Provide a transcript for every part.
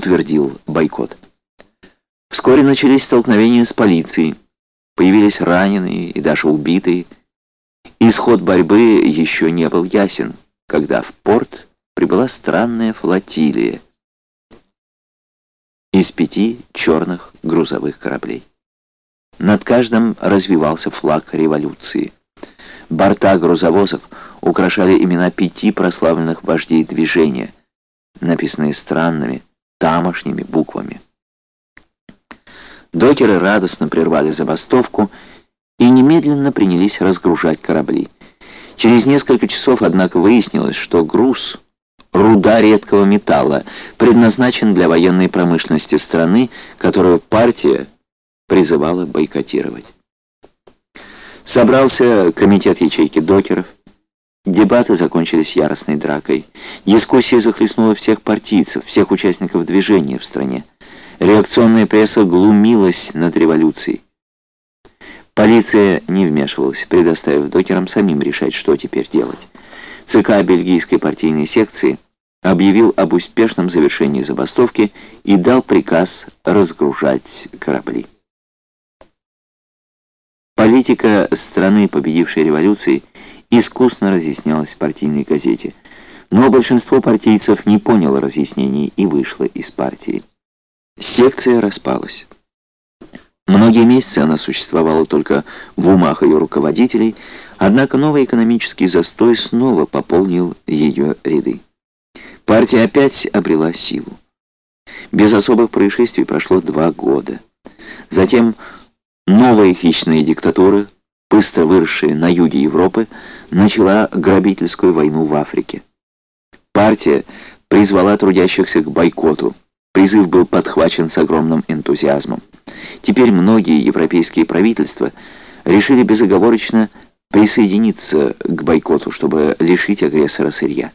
утвердил бойкот. Вскоре начались столкновения с полицией. Появились раненые и даже убитые. Исход борьбы еще не был ясен, когда в порт прибыла странная флотилия из пяти черных грузовых кораблей. Над каждым развивался флаг революции. Борта грузовозов украшали имена пяти прославленных вождей движения, написанные странными тамошними буквами. Докеры радостно прервали забастовку и немедленно принялись разгружать корабли. Через несколько часов, однако, выяснилось, что груз, руда редкого металла, предназначен для военной промышленности страны, которую партия призывала бойкотировать. Собрался комитет ячейки докеров. Дебаты закончились яростной дракой. Дискуссия захлестнула всех партийцев, всех участников движения в стране. Реакционная пресса глумилась над революцией. Полиция не вмешивалась, предоставив докерам самим решать, что теперь делать. ЦК бельгийской партийной секции объявил об успешном завершении забастовки и дал приказ разгружать корабли. Политика страны, победившей революцией, искусно разъяснялась в партийной газете, но большинство партийцев не поняло разъяснений и вышло из партии. Секция распалась. Многие месяцы она существовала только в умах ее руководителей, однако новый экономический застой снова пополнил ее ряды. Партия опять обрела силу. Без особых происшествий прошло два года. Затем новая хищная диктатура, быстро выросшая на юге Европы, начала грабительскую войну в Африке. Партия призвала трудящихся к бойкоту. Призыв был подхвачен с огромным энтузиазмом. Теперь многие европейские правительства решили безоговорочно присоединиться к бойкоту, чтобы лишить агрессора сырья.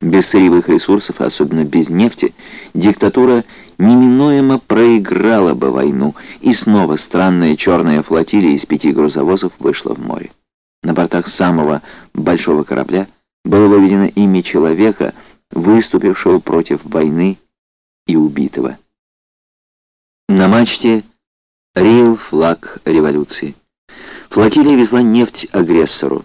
Без сырьевых ресурсов, особенно без нефти, диктатура неминуемо проиграла бы войну, и снова странная черная флотилия из пяти грузовозов вышла в море. На бортах самого большого корабля было выведено имя человека, выступившего против войны и убитого. На мачте реял флаг революции. Флотилия везла нефть агрессору.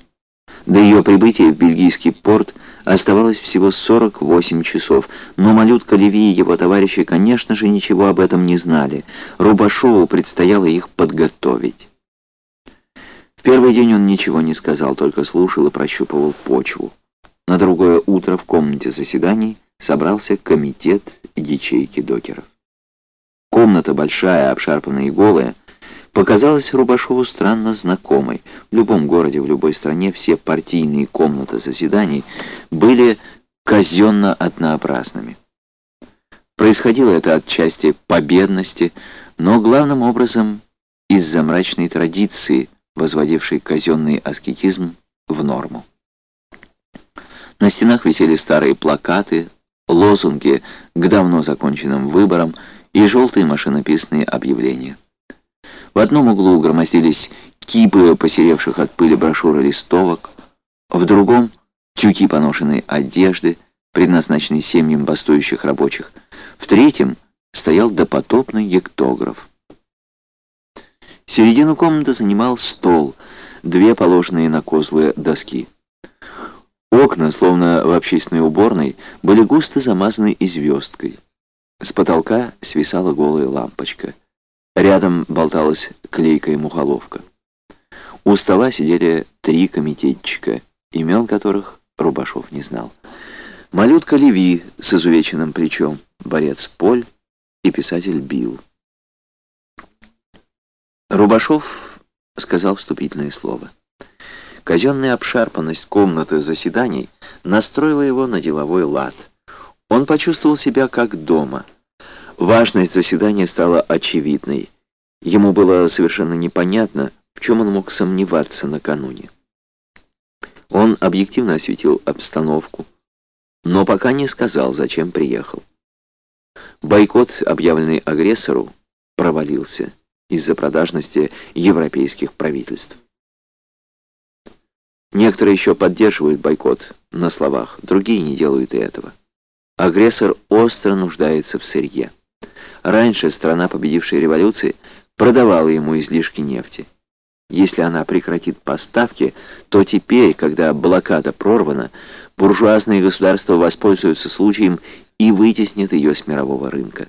До ее прибытия в бельгийский порт оставалось всего 48 часов, но малютка Леви и его товарищи, конечно же, ничего об этом не знали. Рубашову предстояло их подготовить. В первый день он ничего не сказал, только слушал и прощупывал почву. На другое утро в комнате заседаний собрался комитет ячейки докеров. Комната большая, обшарпанная и голая, показалась Рубашову странно знакомой. В любом городе, в любой стране все партийные комнаты заседаний были казенно однообразными. Происходило это отчасти по бедности, но главным образом из-за мрачной традиции, возводившей казенный аскетизм в норму. На стенах висели старые плакаты, лозунги к давно законченным выборам и желтые машинописные объявления. В одном углу громоздились кипы посеревших от пыли брошюр и листовок, в другом — тюки поношенной одежды, предназначенной семьям бастующих рабочих, в третьем стоял допотопный гектограф. Середину комнаты занимал стол, две положенные на козлы доски. Окна, словно в общественной уборной, были густо замазаны и звездкой. С потолка свисала голая лампочка. Рядом болталась клейкая мухоловка. У стола сидели три комитетчика, имен которых Рубашов не знал. Малютка Леви с изувеченным плечом, борец Поль и писатель Билл. Рубашов сказал вступительное слово. Казенная обшарпанность комнаты заседаний настроила его на деловой лад. Он почувствовал себя как дома. Важность заседания стала очевидной. Ему было совершенно непонятно, в чем он мог сомневаться накануне. Он объективно осветил обстановку, но пока не сказал, зачем приехал. Бойкот, объявленный агрессору, провалился из-за продажности европейских правительств. Некоторые еще поддерживают бойкот на словах, другие не делают и этого. Агрессор остро нуждается в сырье. Раньше страна, победившая революции, продавала ему излишки нефти. Если она прекратит поставки, то теперь, когда блокада прорвана, буржуазные государства воспользуются случаем и вытеснят ее с мирового рынка.